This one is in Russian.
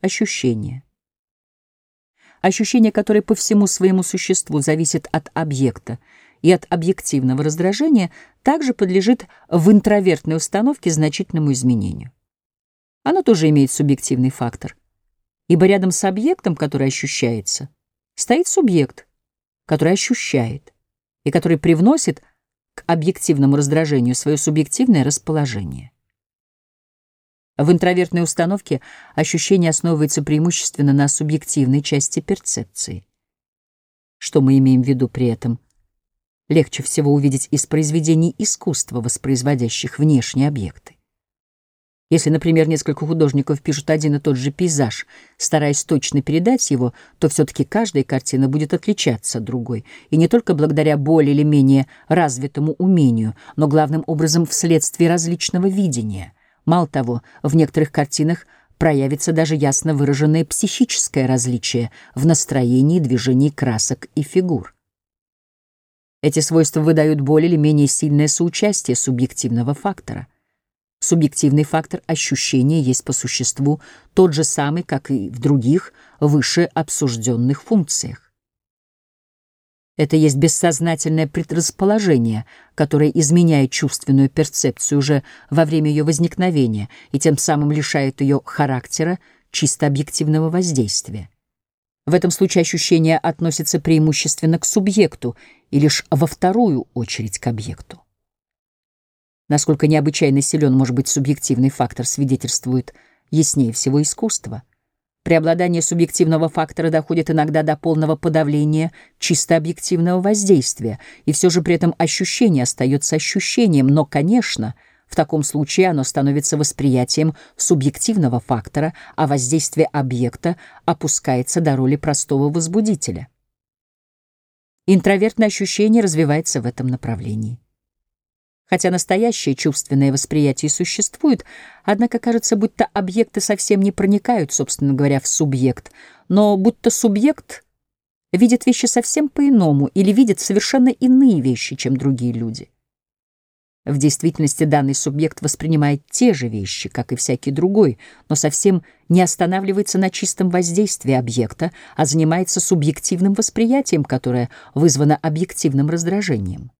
Ощущение. Ощущение, которое по всему своему существу зависит от объекта и от объективного раздражения, также подлежит в интровертной установке значительному изменению. Оно тоже имеет субъективный фактор, ибо рядом с объектом, который ощущается, стоит субъект, который ощущает и который привносит к объективному раздражению свое субъективное расположение. В интровертной установке ощущение основывается преимущественно на субъективной части перцепции. Что мы имеем в виду при этом? Легче всего увидеть из произведений искусства, воспроизводящих внешние объекты. Если, например, несколько художников пишут один и тот же пейзаж, стараясь точно передать его, то все-таки каждая картина будет отличаться от другой, и не только благодаря более или менее развитому умению, но главным образом вследствие различного видения — Мало того, в некоторых картинах проявится даже ясно выраженное психическое различие в настроении, движении красок и фигур. Эти свойства выдают более или менее сильное соучастие субъективного фактора. Субъективный фактор ощущения есть по существу тот же самый, как и в других выше обсужденных функциях. Это есть бессознательное предрасположение, которое изменяет чувственную перцепцию уже во время ее возникновения и тем самым лишает ее характера чисто объективного воздействия. В этом случае ощущение относится преимущественно к субъекту и лишь во вторую очередь к объекту. Насколько необычайно силен может быть субъективный фактор, свидетельствует яснее всего искусство — Преобладание субъективного фактора доходит иногда до полного подавления чисто объективного воздействия, и все же при этом ощущение остается ощущением, но, конечно, в таком случае оно становится восприятием субъективного фактора, а воздействие объекта опускается до роли простого возбудителя. Интровертное ощущение развивается в этом направлении. Хотя настоящее чувственное восприятие существует, однако кажется, будто объекты совсем не проникают, собственно говоря, в субъект, но будто субъект видит вещи совсем по-иному или видит совершенно иные вещи, чем другие люди. В действительности данный субъект воспринимает те же вещи, как и всякий другой, но совсем не останавливается на чистом воздействии объекта, а занимается субъективным восприятием, которое вызвано объективным раздражением.